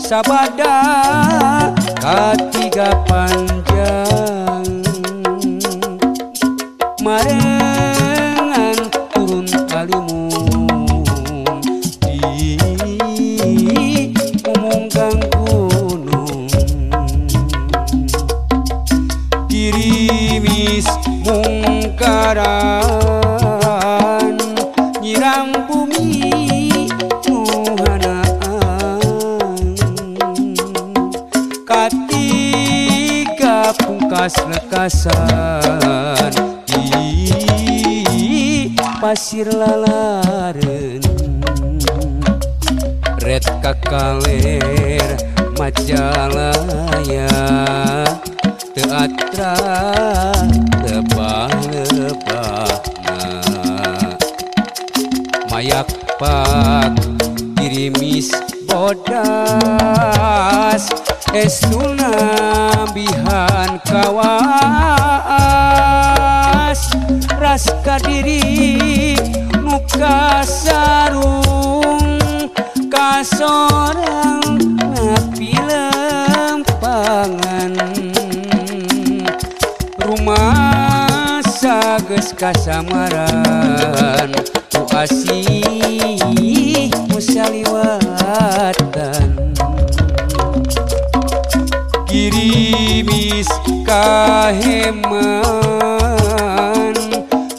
sabada katiga panjang. Marengan turun kalimun di umunggang gunung dirimis mungkaran. Nyirang bumi pungkas lekasan. Di pasir lalaren. Red kakaler majalaya. Teatra lebah lebahna mayak pak dirimis bodas esnabihan kawas. Raska diri muka sarung. Kasorang napi lempangan. Rumah sages kasamaran. Ku asih musaliwatan. kaheman.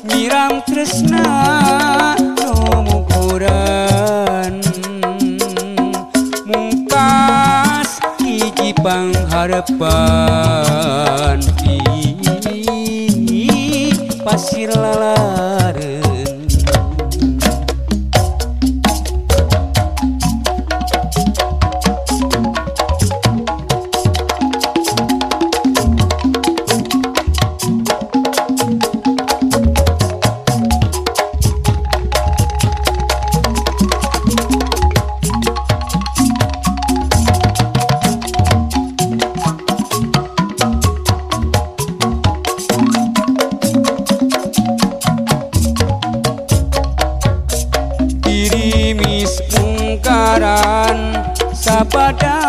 Miram Tresna numukuran Mungkas hiji pangharapan Di pasir lalat. Mungkaran sabada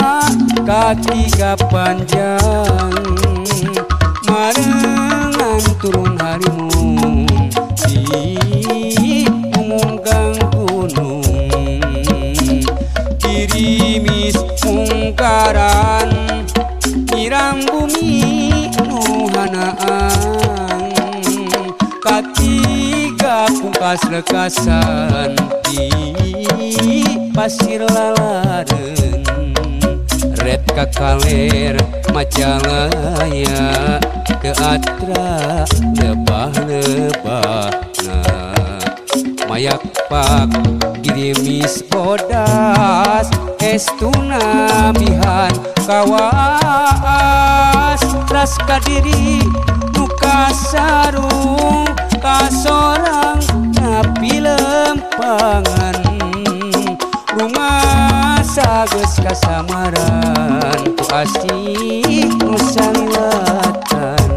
katiga panjang marengan turun harimu di umunggang gunung. Dirimis mungkaran irang bumi nuhanaan katiga pungkas lekasan di pasir lalaren red kakaler majalaya ke atra lebah lebahna mayak pak dirimis bodas estuna bihan kawas. Raska diri muka sarung kasorang napi lempangan lantaran asih musanatan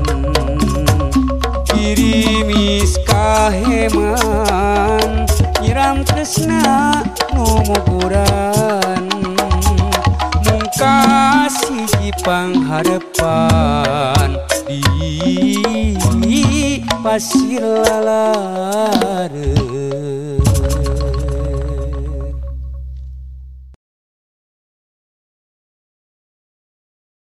kirimis kaheman nyiram tresna numuguran mungkas hiji pangharapan di pasir lalat.